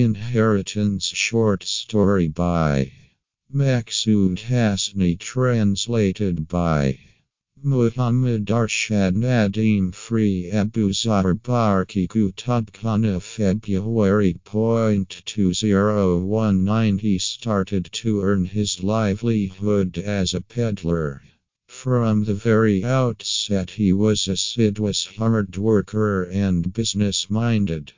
Inheritance Short Story by Maqsood Hasni Translated by Muhammad Arshad Nadeem Free Abu Abuzar Barqi Kutabkhana February point two zero one nine. He started to earn his livelihood as a peddler. From the very outset, he was assiduous hard worker and business minded.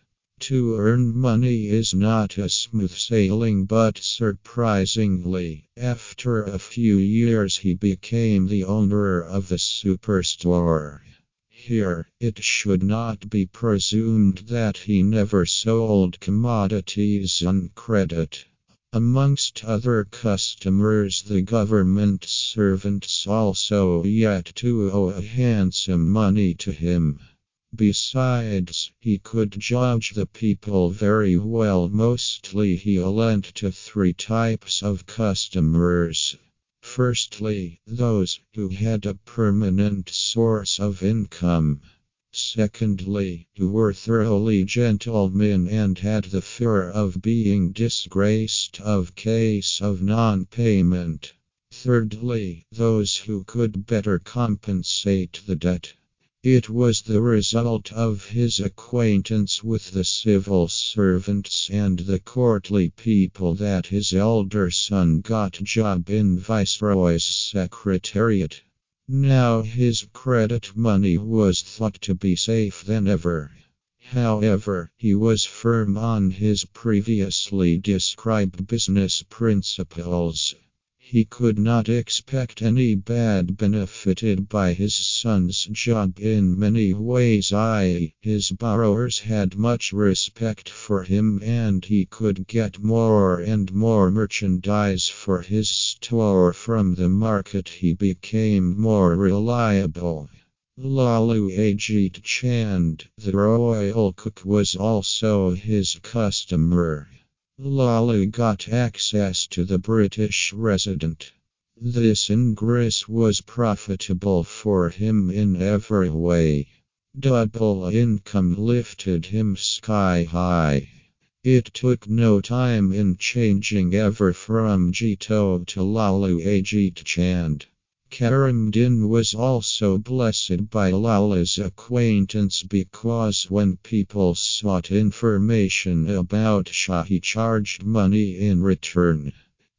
To earn money is not a smooth sailing, but surprisingly, after a few years, he became the owner of the superstore. Here, it should not be presumed that he never sold commodities on credit. Amongst other customers, the government servants also yet to owe a handsome money to him. Besides, he could judge the people very well. Mostly, he lent to three types of customers. Firstly, those who had a permanent source of income. Secondly, who were thoroughly gentlemen and had the fear of being disgraced of case of non payment. Thirdly, those who could better compensate the debt. It was the result of his acquaintance with the civil servants and the courtly people that his elder son got a job in Viceroy's secretariat. Now his credit money was thought to be safe than ever. However, he was firm on his previously described business principles. He could not expect any bad benefited by his son's job in many ways, i.e., his borrowers had much respect for him and he could get more and more merchandise for his store from the market. He became more reliable. Lalu Ajit Chand, the royal cook, was also his customer. Lolly got access to the British resident. This ingress was profitable for him in every way. Double income lifted him sky high. It took no time in changing ever from Jito to Lalu Ajit Chand. Karamdin was also blessed by Lala's acquaintance because when people sought information about Shah, he charged money in return.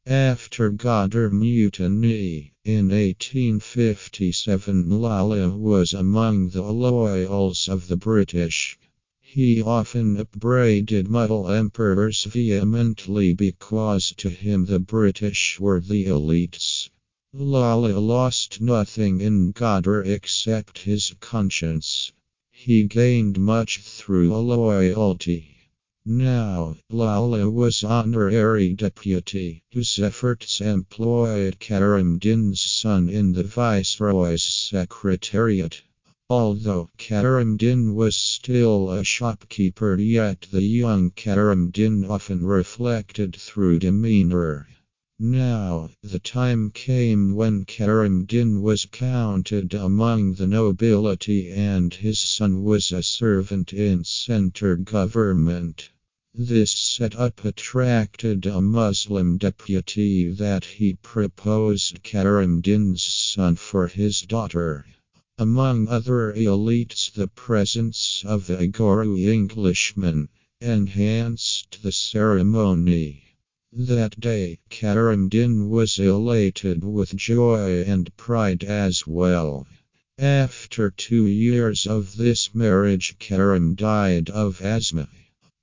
After Ghadar mutiny in 1857, Lala was among the loyals of the British. He often upbraided Mughal emperors vehemently because to him the British were the elites. Lala lost nothing in Ghadar except his conscience. He gained much through loyalty. Now, Lala was honorary deputy, whose efforts employed Karim Din's son in the viceroy's secretariat. Although Karim Din was still a shopkeeper, yet the young Karim Din often reflected through demeanor. Now the time came when Karim Din was counted among the nobility and his son was a servant in center government. This setup attracted a Muslim deputy that he proposed Karim Din's son for his daughter. Among other elites, the presence of a Guru Englishman enhanced the ceremony. That day, Karamdin was elated with joy and pride as well. After two years of this marriage, Karam died of asthma.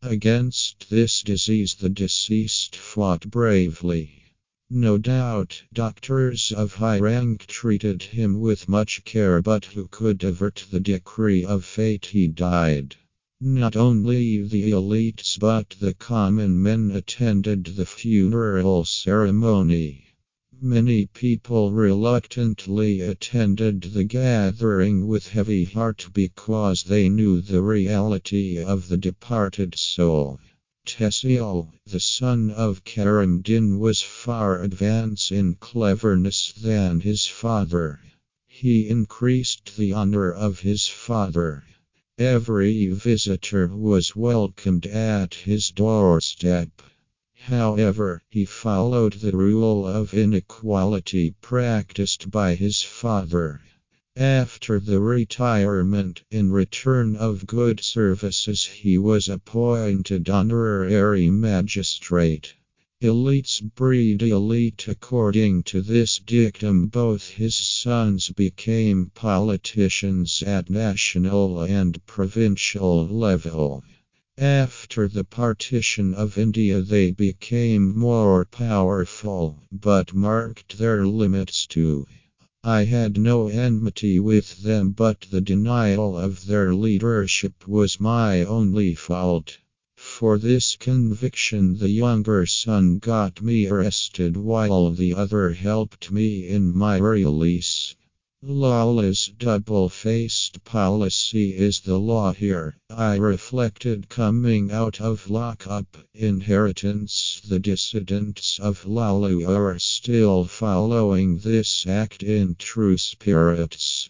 Against this disease, the deceased fought bravely. No doubt, doctors of high rank treated him with much care, but who could avert the decree of fate? He died. Not only the elites but the common men attended the funeral ceremony. Many people reluctantly attended the gathering with heavy heart because they knew the reality of the departed soul. Tessio, the son of Karamdin, was far advanced in cleverness than his father. He increased the honor of his father. Every visitor was welcomed at his doorstep. However, he followed the rule of inequality practiced by his father. After the retirement, in return of good services, he was appointed honorary magistrate. Elites breed elite. According to this dictum, both his sons became politicians at national and provincial level. After the partition of India, they became more powerful, but marked their limits too. I had no enmity with them, but the denial of their leadership was my only fault. For this conviction, the younger son got me arrested while the other helped me in my release. Lawless double faced policy is the law here. I reflected coming out of lockup. Inheritance The dissidents of Lalu are still following this act in true spirits.